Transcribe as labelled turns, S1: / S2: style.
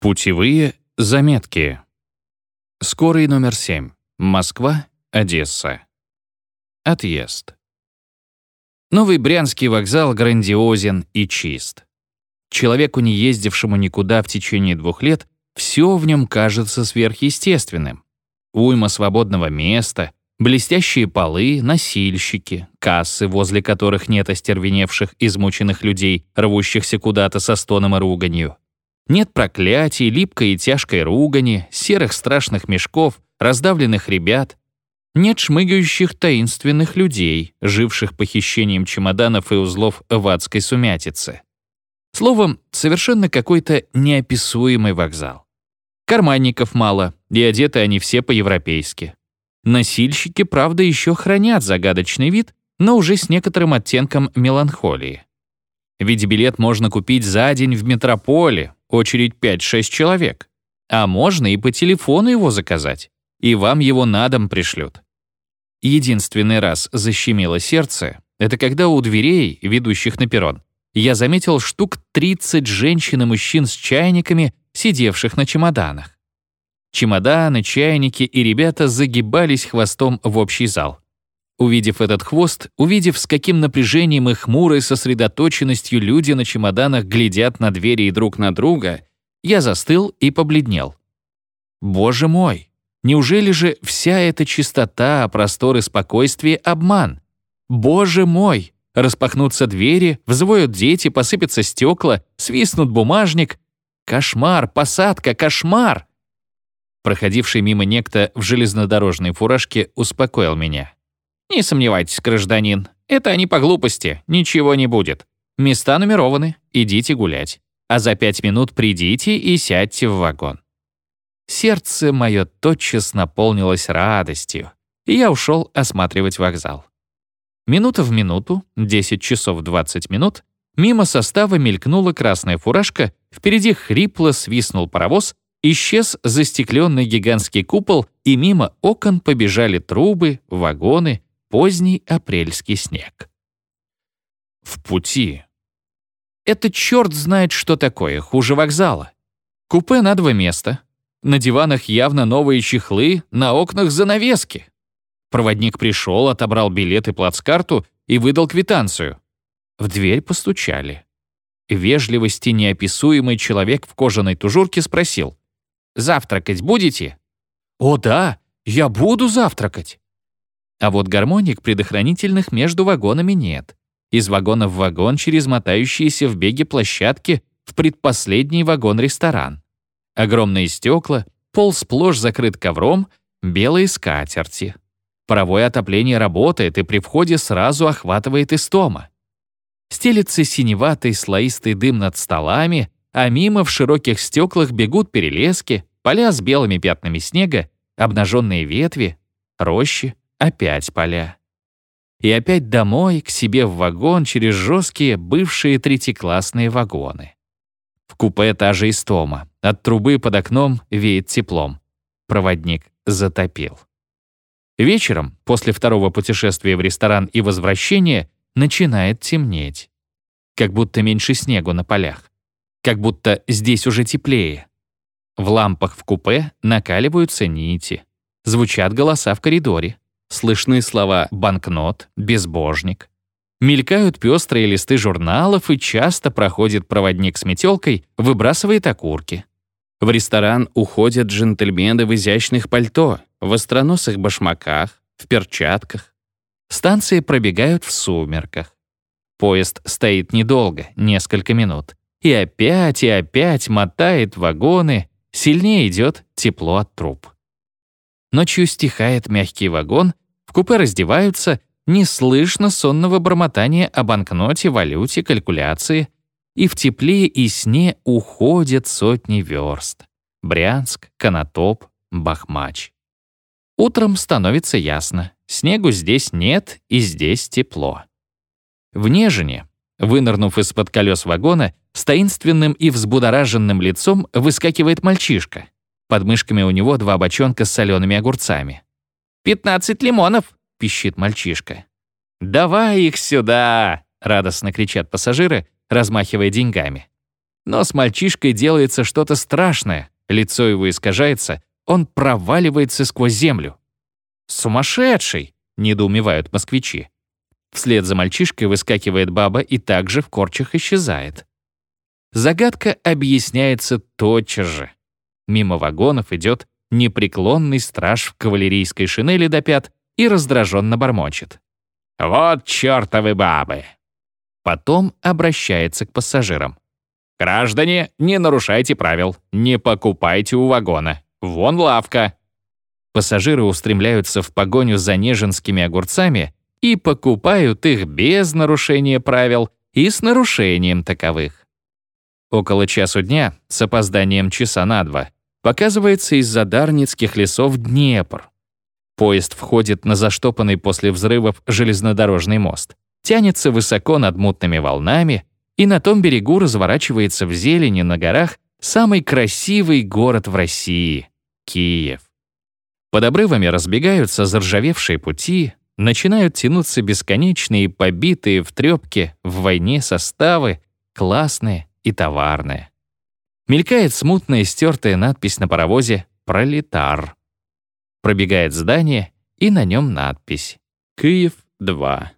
S1: Путевые заметки. Скорый номер 7. Москва, Одесса. Отъезд. Новый Брянский вокзал грандиозен и чист. Человеку, не ездившему никуда в течение двух лет, все в нем кажется сверхъестественным. Уйма свободного места, блестящие полы, носильщики, кассы, возле которых нет остервеневших, измученных людей, рвущихся куда-то со стоном и руганью. Нет проклятий, липкой и тяжкой ругани, серых страшных мешков, раздавленных ребят. Нет шмыгающих таинственных людей, живших похищением чемоданов и узлов в адской сумятице. Словом, совершенно какой-то неописуемый вокзал. Карманников мало, и одеты они все по-европейски. Носильщики, правда, еще хранят загадочный вид, но уже с некоторым оттенком меланхолии. Ведь билет можно купить за день в метрополе, очередь 5-6 человек. А можно и по телефону его заказать, и вам его на дом пришлют. Единственный раз защемило сердце — это когда у дверей, ведущих на перрон, я заметил штук 30 женщин и мужчин с чайниками, сидевших на чемоданах. Чемоданы, чайники и ребята загибались хвостом в общий зал. Увидев этот хвост, увидев, с каким напряжением и хмурой сосредоточенностью люди на чемоданах глядят на двери и друг на друга, я застыл и побледнел. Боже мой! Неужели же вся эта чистота, простор и спокойствие — обман? Боже мой! Распахнутся двери, взвоют дети, посыпятся стекла, свистнут бумажник. Кошмар, посадка, кошмар! Проходивший мимо некто в железнодорожной фуражке успокоил меня. «Не сомневайтесь, гражданин, это они по глупости, ничего не будет. Места нумерованы, идите гулять. А за пять минут придите и сядьте в вагон». Сердце мое тотчас наполнилось радостью, и я ушел осматривать вокзал. Минута в минуту, 10 часов 20 минут, мимо состава мелькнула красная фуражка, впереди хрипло свистнул паровоз, исчез застекленный гигантский купол, и мимо окон побежали трубы, вагоны, Поздний апрельский снег. В пути. Это черт знает, что такое, хуже вокзала. Купе на два места. На диванах явно новые чехлы, на окнах занавески. Проводник пришел, отобрал билет и плацкарту и выдал квитанцию. В дверь постучали. Вежливости неописуемый человек в кожаной тужурке спросил. «Завтракать будете?» «О да, я буду завтракать». А вот гармоник предохранительных между вагонами нет. Из вагона в вагон через мотающиеся в беге площадки в предпоследний вагон-ресторан. Огромные стекла, пол сплошь закрыт ковром, белые скатерти. Паровое отопление работает и при входе сразу охватывает истома. Стелится синеватый слоистый дым над столами, а мимо в широких стеклах бегут перелески, поля с белыми пятнами снега, обнаженные ветви, рощи, Опять поля. И опять домой, к себе в вагон через жесткие бывшие третьеклассные вагоны. В купе та же истома. От трубы под окном веет теплом. Проводник затопил. Вечером, после второго путешествия в ресторан и возвращения, начинает темнеть. Как будто меньше снегу на полях. Как будто здесь уже теплее. В лампах в купе накаливаются нити. Звучат голоса в коридоре. Слышны слова «банкнот», «безбожник». Мелькают пестрые листы журналов, и часто проходит проводник с метелкой, выбрасывает окурки. В ресторан уходят джентльмены в изящных пальто, в остроносых башмаках, в перчатках. Станции пробегают в сумерках. Поезд стоит недолго, несколько минут. И опять и опять мотает вагоны, сильнее идет тепло от труб. Ночью стихает мягкий вагон, в купе раздеваются, не слышно сонного бормотания о банкноте, валюте, калькуляции, и в тепле и сне уходят сотни верст. Брянск, Конотоп, Бахмач. Утром становится ясно, снегу здесь нет и здесь тепло. В Нежине, вынырнув из-под колес вагона, с таинственным и взбудораженным лицом выскакивает мальчишка. Под мышками у него два бочонка с солеными огурцами. «Пятнадцать лимонов!» — пищит мальчишка. «Давай их сюда!» — радостно кричат пассажиры, размахивая деньгами. Но с мальчишкой делается что-то страшное, лицо его искажается, он проваливается сквозь землю. «Сумасшедший!» — недоумевают москвичи. Вслед за мальчишкой выскакивает баба и также в корчах исчезает. Загадка объясняется тотчас же. Мимо вагонов идет непреклонный страж в кавалерийской шинели до пят и раздраженно бормочет. «Вот чертовы бабы!» Потом обращается к пассажирам. «Граждане, не нарушайте правил, не покупайте у вагона. Вон лавка!» Пассажиры устремляются в погоню за неженскими огурцами и покупают их без нарушения правил и с нарушением таковых. Около часу дня, с опозданием часа на два, показывается из-за Дарницких лесов Днепр. Поезд входит на заштопанный после взрывов железнодорожный мост, тянется высоко над мутными волнами, и на том берегу разворачивается в зелени на горах самый красивый город в России — Киев. Под обрывами разбегаются заржавевшие пути, начинают тянуться бесконечные, побитые в трёпке, в войне составы, классные и товарные. Мелькает смутная стертая надпись на паровозе «Пролетар». Пробегает здание, и на нем надпись «Киев-2».